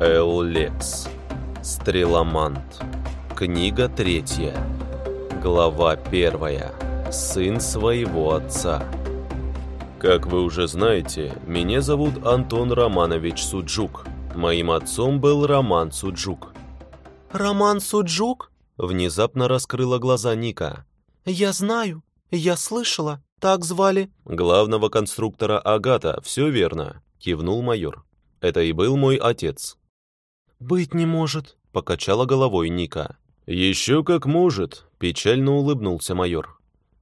Эл Лекс. Стреломант. Книга третья. Глава первая. Сын своего отца. Как вы уже знаете, меня зовут Антон Романович Суджук. Моим отцом был Роман Суджук. «Роман Суджук?» Внезапно раскрыла глаза Ника. «Я знаю, я слышала, так звали». Главного конструктора Агата, все верно, кивнул майор. Это и был мой отец. «Быть не может», — покачала головой Ника. «Еще как может», — печально улыбнулся майор.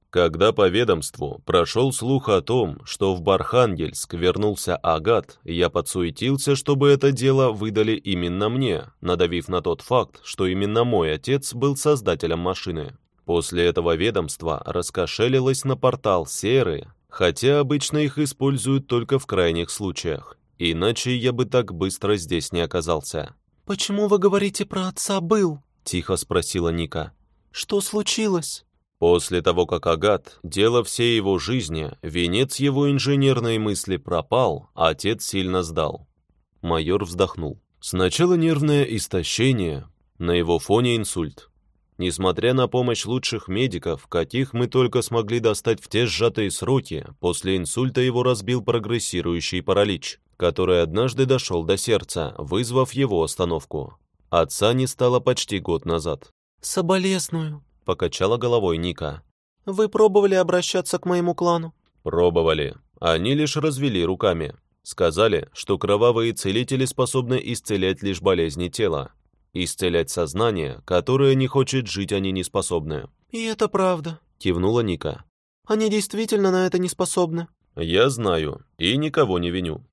Когда по ведомству прошел слух о том, что в Бархангельск вернулся Агат, я подсуетился, чтобы это дело выдали именно мне, надавив на тот факт, что именно мой отец был создателем машины. После этого ведомство раскошелилось на портал Серы, хотя обычно их используют только в крайних случаях. Иначе я бы так быстро здесь не оказался. «Почему вы говорите про отца был?» — тихо спросила Ника. «Что случилось?» После того, как Агат, дело всей его жизни, венец его инженерной мысли пропал, отец сильно сдал. Майор вздохнул. Сначала нервное истощение, на его фоне инсульт. Несмотря на помощь лучших медиков, каких мы только смогли достать в те сжатые сроки, после инсульта его разбил прогрессирующий паралич который однажды дошел до сердца, вызвав его остановку. Отца не стало почти год назад. «Соболезную», — покачала головой Ника. «Вы пробовали обращаться к моему клану?» «Пробовали. Они лишь развели руками. Сказали, что кровавые целители способны исцелять лишь болезни тела. Исцелять сознание, которое не хочет жить, они не способны». «И это правда», — кивнула Ника. «Они действительно на это не способны». «Я знаю, и никого не виню.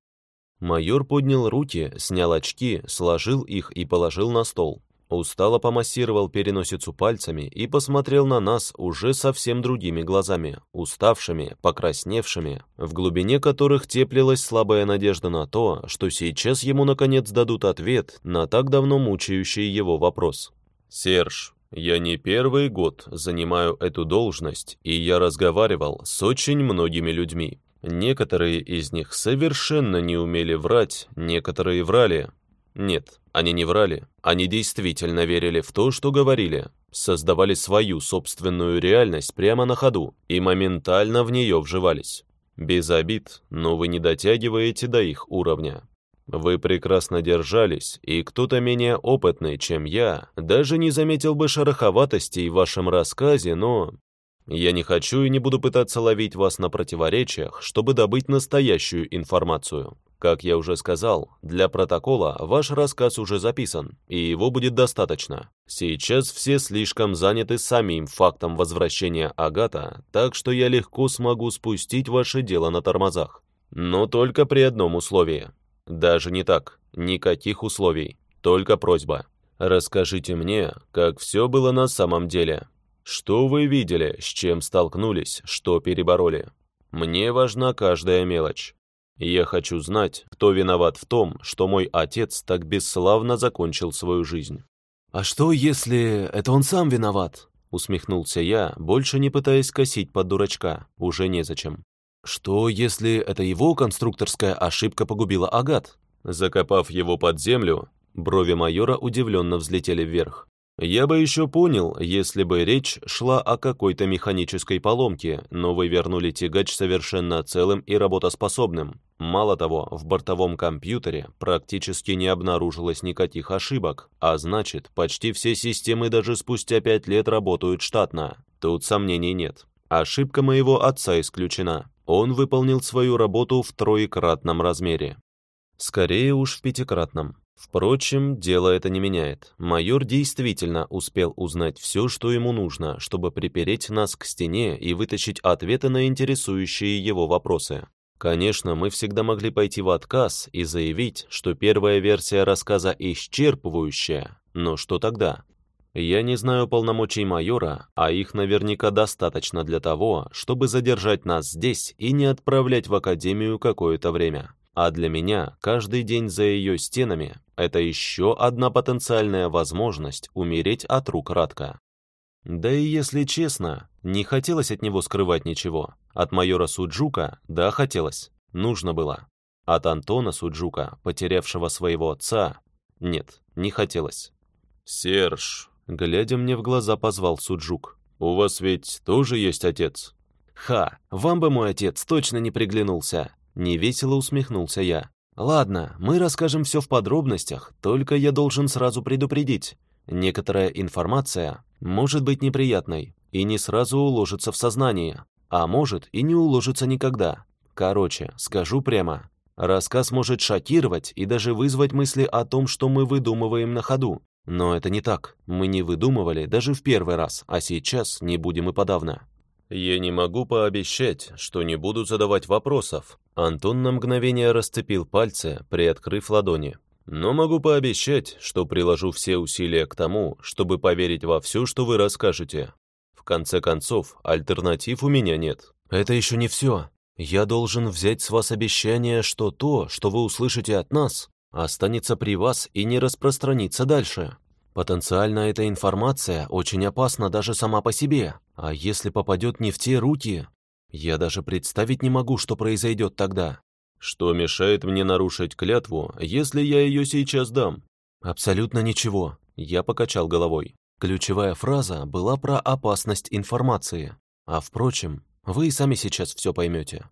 Майор поднял руки, снял очки, сложил их и положил на стол. Устало помассировал переносицу пальцами и посмотрел на нас уже совсем другими глазами, уставшими, покрасневшими, в глубине которых теплилась слабая надежда на то, что сейчас ему наконец дадут ответ на так давно мучающий его вопрос. «Серж, я не первый год занимаю эту должность, и я разговаривал с очень многими людьми. Некоторые из них совершенно не умели врать, некоторые врали. Нет, они не врали, они действительно верили в то, что говорили, создавали свою собственную реальность прямо на ходу и моментально в нее вживались. Без обид, но вы не дотягиваете до их уровня. Вы прекрасно держались, и кто-то менее опытный, чем я, даже не заметил бы шероховатостей в вашем рассказе, но я не хочу и не буду пытаться ловить вас на противоречиях, чтобы добыть настоящую информацию. Как я уже сказал, для протокола ваш рассказ уже записан, и его будет достаточно. Сейчас все слишком заняты самим фактом возвращения Агата, так что я легко смогу спустить ваше дело на тормозах. Но только при одном условии. Даже не так, никаких условий, только просьба. Расскажите мне, как все было на самом деле, что вы видели, с чем столкнулись, что перебороли? Мне важна каждая мелочь. Я хочу знать, кто виноват в том, что мой отец так бесславно закончил свою жизнь. «А что, если это он сам виноват?» Усмехнулся я, больше не пытаясь косить под дурачка, уже незачем. «Что, если это его конструкторская ошибка погубила Агат?» Закопав его под землю, брови майора удивленно взлетели вверх. Я бы еще понял, если бы речь шла о какой-то механической поломке, но вы вернули тягач совершенно целым и работоспособным. Мало того, в бортовом компьютере практически не обнаружилось никаких ошибок, а значит, почти все системы даже спустя пять лет работают штатно. Тут сомнений нет. Ошибка моего отца исключена. Он выполнил свою работу в троекратном размере. Скорее уж в пятикратном. Впрочем, дело это не меняет. Майор действительно успел узнать все, что ему нужно, чтобы припереть нас к стене и вытащить ответы на интересующие его вопросы. Конечно, мы всегда могли пойти в отказ и заявить, что первая версия рассказа исчерпывающая, но что тогда? Я не знаю полномочий майора, а их наверняка достаточно для того, чтобы задержать нас здесь и не отправлять в академию какое-то время. А для меня каждый день за ее стенами – это еще одна потенциальная возможность умереть от рук Радка. Да и если честно, не хотелось от него скрывать ничего. От майора Суджука, да, хотелось. Нужно было. От Антона Суджука, потерявшего своего отца, Нет, не хотелось. «Серж», — глядя мне в глаза, позвал Суджук. «У вас ведь тоже есть отец?» «Ха, вам бы мой отец точно не приглянулся!» Невесело усмехнулся я. «Ладно, мы расскажем все в подробностях, только я должен сразу предупредить. Некоторая информация может быть неприятной и не сразу уложится в сознание, а может и не уложится никогда. Короче, скажу прямо, рассказ может шокировать и даже вызвать мысли о том, что мы выдумываем на ходу. Но это не так. Мы не выдумывали даже в первый раз, а сейчас не будем и подавно. Я не могу пообещать, что не буду задавать вопросов. Антон на мгновение расцепил пальцы, приоткрыв ладони. Но могу пообещать, что приложу все усилия к тому, чтобы поверить во все, что вы расскажете. В конце концов, альтернатив у меня нет. Это еще не все. Я должен взять с вас обещание, что то, что вы услышите от нас, останется при вас и не распространится дальше. Потенциально эта информация очень опасна даже сама по себе, а если попадет не в те руки, я даже представить не могу, что произойдет тогда. Что мешает мне нарушить клятву, если я ее сейчас дам? Абсолютно ничего, я покачал головой. Ключевая фраза была про опасность информации. А впрочем, вы и сами сейчас все поймете.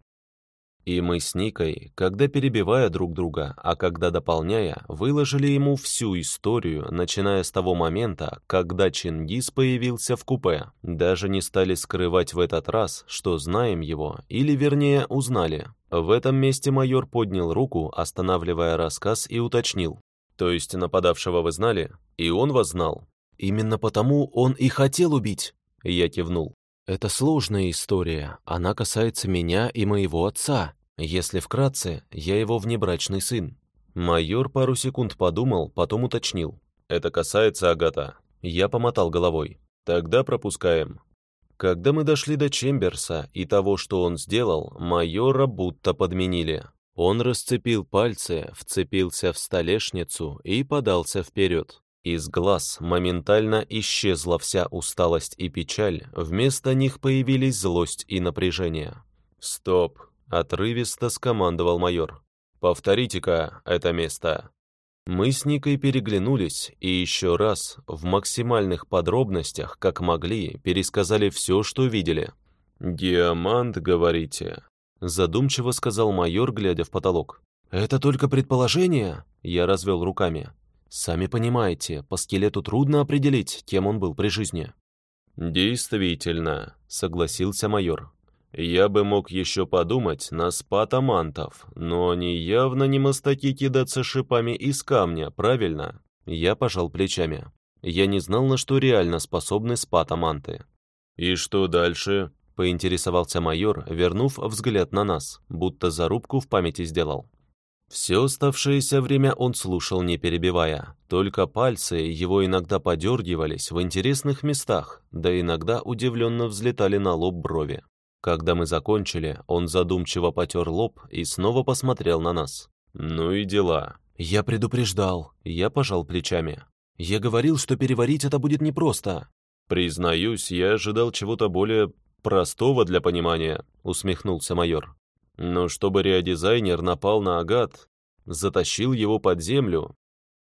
И мы с Никой, когда перебивая друг друга, а когда дополняя, выложили ему всю историю, начиная с того момента, когда Чингис появился в купе. Даже не стали скрывать в этот раз, что знаем его, или вернее узнали. В этом месте майор поднял руку, останавливая рассказ и уточнил. «То есть нападавшего вы знали? И он вас знал?» «Именно потому он и хотел убить!» Я кивнул. Это сложная история, она касается меня и моего отца. Если вкратце, я его внебрачный сын. Майор пару секунд подумал, потом уточнил. Это касается Агата. Я помотал головой. Тогда пропускаем. Когда мы дошли до Чемберса и того, что он сделал, майора будто подменили. Он расцепил пальцы, вцепился в столешницу и подался вперед. Из глаз моментально исчезла вся усталость и печаль, вместо них появились злость и напряжение. «Стоп!» — отрывисто скомандовал майор. «Повторите-ка это место». Мы с Никой переглянулись и еще раз, в максимальных подробностях, как могли, пересказали все, что видели. «Диамант, говорите?» Задумчиво сказал майор, глядя в потолок. «Это только предположение?» Я развел руками. Сами понимаете, по скелету трудно определить, кем он был при жизни. «Действительно», — согласился майор. «Я бы мог еще подумать на спад амантов, но они явно не мастаки кидаться шипами из камня, правильно?» Я пожал плечами. Я не знал, на что реально способны спад аманты. «И что дальше?» — поинтересовался майор, вернув взгляд на нас, будто зарубку в памяти сделал. Все оставшееся время он слушал, не перебивая. Только пальцы его иногда подергивались в интересных местах, да иногда удивленно взлетали на лоб брови. Когда мы закончили, он задумчиво потер лоб и снова посмотрел на нас. «Ну и дела». «Я предупреждал». Я пожал плечами. «Я говорил, что переварить это будет непросто». «Признаюсь, я ожидал чего-то более простого для понимания», усмехнулся майор. Но чтобы реодизайнер напал на Агат, затащил его под землю.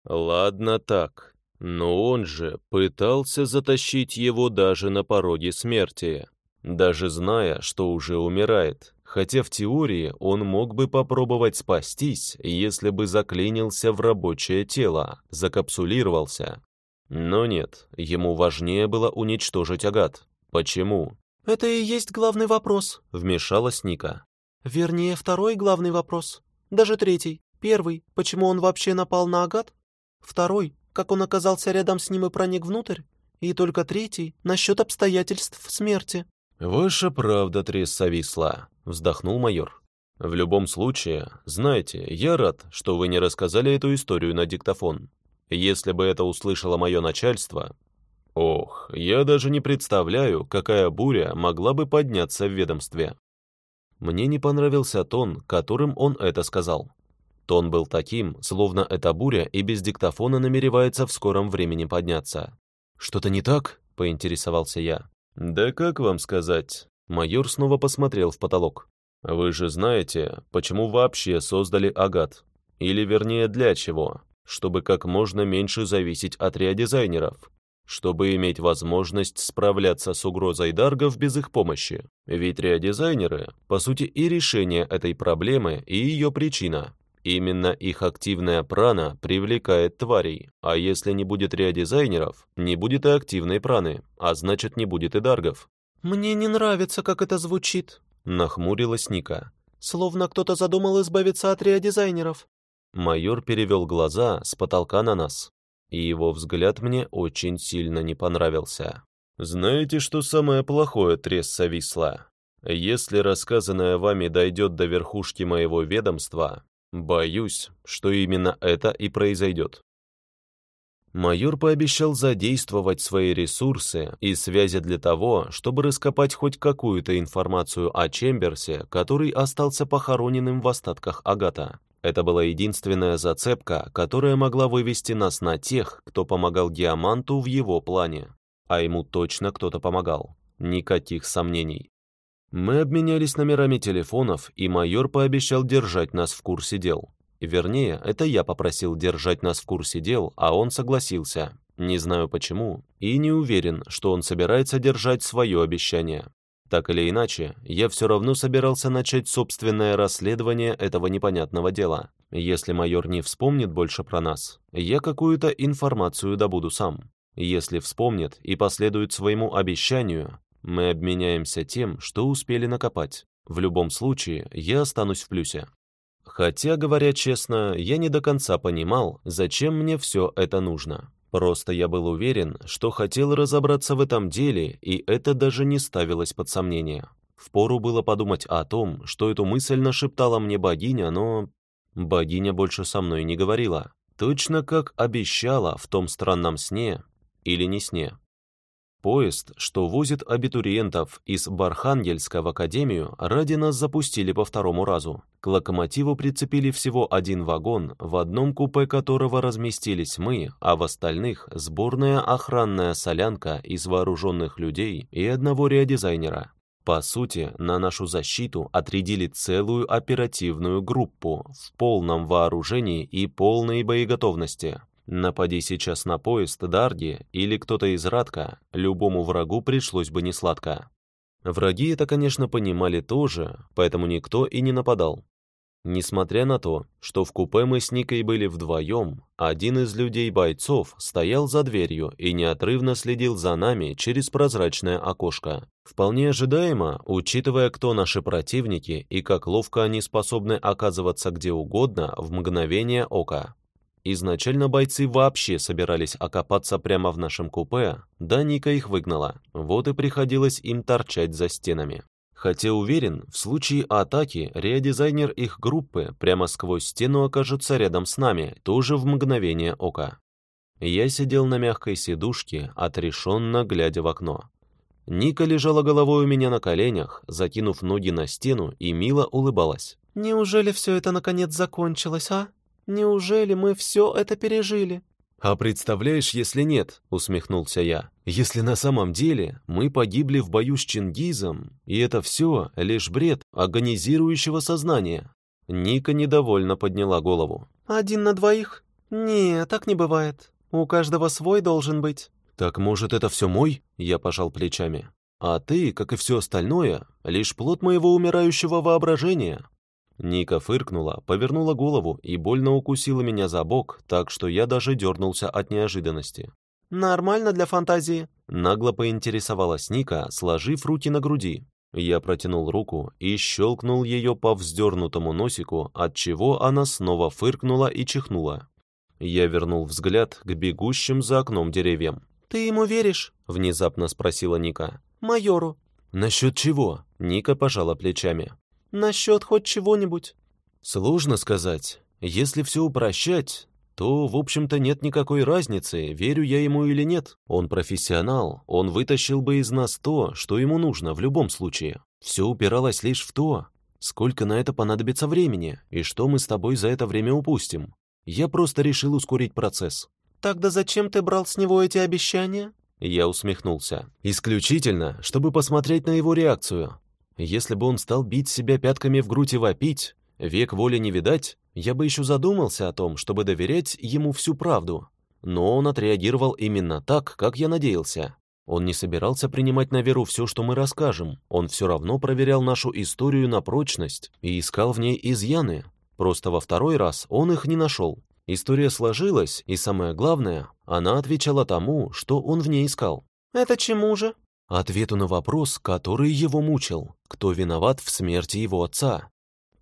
Ладно так, но он же пытался затащить его даже на пороге смерти, даже зная, что уже умирает. Хотя в теории он мог бы попробовать спастись, если бы заклинился в рабочее тело, закапсулировался. Но нет, ему важнее было уничтожить Агат. Почему? «Это и есть главный вопрос», — вмешалась Ника. Вернее, второй главный вопрос. Даже третий. Первый, почему он вообще напал на Агат? Второй, как он оказался рядом с ним и проник внутрь? И только третий, насчет обстоятельств смерти. «Ваша правда, Тресса Висла», — вздохнул майор. «В любом случае, знаете, я рад, что вы не рассказали эту историю на диктофон. Если бы это услышало мое начальство... Ох, я даже не представляю, какая буря могла бы подняться в ведомстве». Мне не понравился тон, которым он это сказал. Тон был таким, словно эта буря и без диктофона намеревается в скором времени подняться. «Что-то не так?» — поинтересовался я. «Да как вам сказать?» Майор снова посмотрел в потолок. «Вы же знаете, почему вообще создали Агат? Или вернее, для чего? чтобы как можно меньше зависеть от реодизайнеров, чтобы иметь возможность справляться с угрозой даргов без их помощи. Ведь реодизайнеры, по сути, и решение этой проблемы, и ее причина. Именно их активная прана привлекает тварей, а если не будет реодизайнеров, не будет и активной праны, а значит не будет и даргов. «Мне не нравится, как это звучит», — нахмурилась Ника. «Словно кто-то задумал избавиться от реодизайнеров». Майор перевел глаза с потолка на нас, и его взгляд мне очень сильно не понравился. «Знаете, что самое плохое, Тресса Висла? Если рассказанное вами дойдет до верхушки моего ведомства, Боюсь, что именно это и произойдет. Майор пообещал задействовать свои ресурсы и связи для того, чтобы раскопать хоть какую-то информацию о Чемберсе, который остался похороненным в остатках Агата. Это была единственная зацепка, которая могла вывести нас на тех, кто помогал Геоманту в его плане. А ему точно кто-то помогал. Никаких сомнений. Мы обменялись номерами телефонов, и майор пообещал держать нас в курсе дел. Вернее, это я попросил держать нас в курсе дел, а он согласился. Не знаю почему, и не уверен, что он собирается держать свое обещание. Так или иначе, я все равно собирался начать собственное расследование этого непонятного дела. Если майор не вспомнит больше про нас, я какую-то информацию добуду сам. Если вспомнит и последует своему обещанию, мы обменяемся тем, что успели накопать. В любом случае, я останусь в плюсе. Хотя, говоря честно, я не до конца понимал, зачем мне все это нужно. Просто я был уверен, что хотел разобраться в этом деле, и это даже не ставилось под сомнение. Впору было подумать о том, что эту мысль нашептала мне богиня, но... Богиня больше со мной не говорила. Точно как обещала в том странном сне или не сне. Поезд, что возит абитуриентов из Бархангельска в академию, ради нас запустили по второму разу. К локомотиву прицепили всего один вагон, в одном купе которого разместились мы, а в остальных – сборная охранная солянка из вооруженных людей и одного реодизайнера. По сути, на нашу защиту отрядили целую оперативную группу в полном вооружении и полной боеготовности. Напади сейчас на поезд Дарги или кто-то из Радка, любому врагу пришлось бы несладко. Враги это, конечно, понимали тоже, поэтому никто и не нападал. Несмотря на то, что в купе мы с Никой были вдвоем, один из людей-бойцов стоял за дверью и неотрывно следил за нами через прозрачное окошко. Вполне ожидаемо, учитывая, кто наши противники и как ловко они способны оказываться где угодно в мгновение ока. Изначально бойцы вообще собирались окопаться прямо в нашем купе, да Ника их выгнала, вот и приходилось им торчать за стенами. Хотя уверен, в случае атаки реодизайнер их группы прямо сквозь стену окажется рядом с нами, тоже в мгновение ока. Я сидел на мягкой сидушке, отрешенно глядя в окно. Ника лежала головой у меня на коленях, закинув ноги на стену и мило улыбалась. «Неужели все это наконец закончилось, а?» Неужели мы все это пережили?» «А представляешь, если нет?» — усмехнулся я. «Если на самом деле мы погибли в бою с Чингизом, и это все лишь бред агонизирующего сознания?» Ника недовольно подняла голову. «Один на двоих? Не, так не бывает. У каждого свой должен быть». «Так, может, это все мой?» — я пожал плечами. «А ты, как и все остальное, лишь плод моего умирающего воображения. Ника фыркнула, повернула голову и больно укусила меня за бок, так что я даже дернулся от неожиданности. «Нормально для фантазии?» Нагло поинтересовалась Ника, сложив руки на груди. Я протянул руку и щелкнул ее по вздернутому носику, от чего она снова фыркнула и чихнула. Я вернул взгляд к бегущим за окном деревьям. «Ты ему веришь?» — внезапно спросила Ника. «Майору». «Насчет чего?» — Ника пожала плечами насчет хоть чего-нибудь?» «Сложно сказать. Если все упрощать, то, в общем-то, нет никакой разницы, верю я ему или нет. Он профессионал, он вытащил бы из нас то, что ему нужно в любом случае. Все упиралось лишь в то, сколько на это понадобится времени, и что мы с тобой за это время упустим. Я просто решил ускорить процесс». «Тогда зачем ты брал с него эти обещания?» Я усмехнулся. «Исключительно, чтобы посмотреть на его реакцию. Если бы он стал бить себя пятками в грудь и вопить, век воли не видать, Я бы еще задумался о том, чтобы доверять ему всю правду. Но он отреагировал именно так, как я надеялся. Он не собирался принимать на веру все, что мы расскажем. Он все равно проверял нашу историю на прочность и искал в ней изъяны. Просто во второй раз он их не нашел. История сложилась, и самое главное, она отвечала тому, что он в ней искал. «Это чему же?» Ответу на вопрос, который его мучил. Кто виноват в смерти его отца?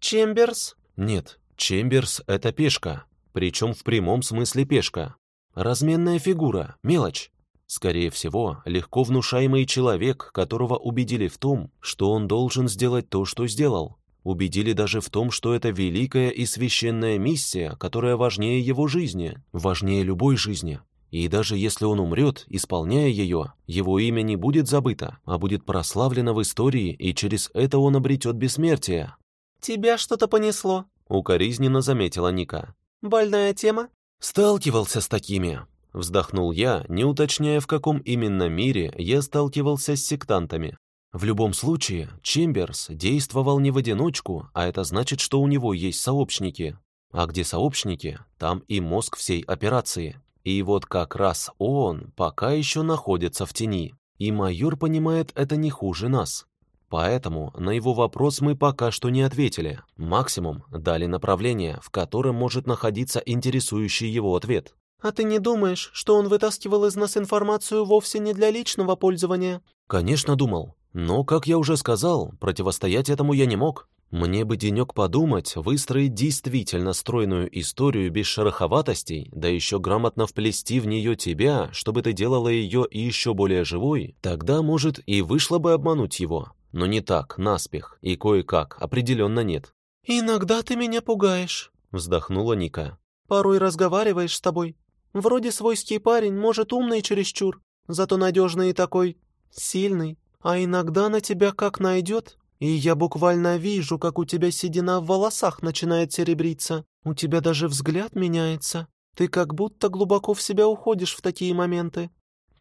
«Чемберс?» Нет, Чемберс — это пешка. Причем в прямом смысле пешка. Разменная фигура, мелочь. Скорее всего, легко внушаемый человек, которого убедили в том, что он должен сделать то, что сделал. Убедили даже в том, что это великая и священная миссия, которая важнее его жизни, важнее любой жизни. И даже если он умрет, исполняя ее, его имя не будет забыто, а будет прославлено в истории, и через это он обретет бессмертие. «Тебя что-то понесло», — укоризненно заметила Ника. «Больная тема?» «Сталкивался с такими», — вздохнул я, не уточняя, в каком именно мире я сталкивался с сектантами. В любом случае, Чемберс действовал не в одиночку, а это значит, что у него есть сообщники. А где сообщники, там и мозг всей операции. И вот как раз он пока еще находится в тени. И майор понимает это не хуже нас. Поэтому на его вопрос мы пока что не ответили. Максимум дали направление, в котором может находиться интересующий его ответ. «А ты не думаешь, что он вытаскивал из нас информацию вовсе не для личного пользования?» «Конечно думал. Но, как я уже сказал, противостоять этому я не мог. Мне бы денек подумать, выстроить действительно стройную историю без шероховатостей, да еще грамотно вплести в нее тебя, чтобы ты делала ее еще более живой, тогда, может, и вышло бы обмануть его. Но не так, наспех, и кое-как, определенно нет. «Иногда ты меня пугаешь», — вздохнула Ника. «Порой разговариваешь с тобой. Вроде свойский парень, может, умный чересчур, зато надежный и такой сильный. А иногда на тебя как найдет, и я буквально вижу, как у тебя седина в волосах начинает серебриться. У тебя даже взгляд меняется. Ты как будто глубоко в себя уходишь в такие моменты».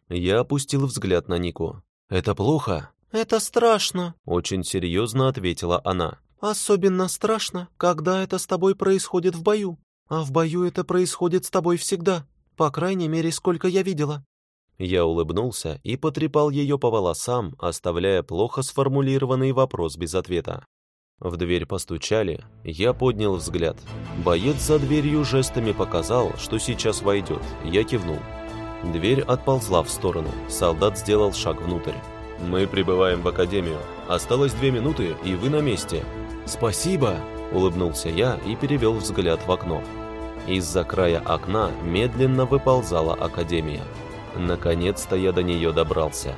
Я опустил взгляд на Нику. «Это плохо?» «Это страшно», — очень серьезно ответила она. «Особенно страшно, когда это с тобой происходит в бою. А в бою это происходит с тобой всегда. По крайней мере, сколько я видела». Я улыбнулся и потрепал ее по волосам, оставляя плохо сформулированный вопрос без ответа. В дверь постучали, я поднял взгляд. Боец за дверью жестами показал, что сейчас войдет. Я кивнул. Дверь отползла в сторону, солдат сделал шаг внутрь. «Мы прибываем в академию. Осталось две минуты, и вы на месте». «Спасибо!» – улыбнулся я и перевел взгляд в окно. Из-за края окна медленно выползала академия. Наконец-то я до нее добрался.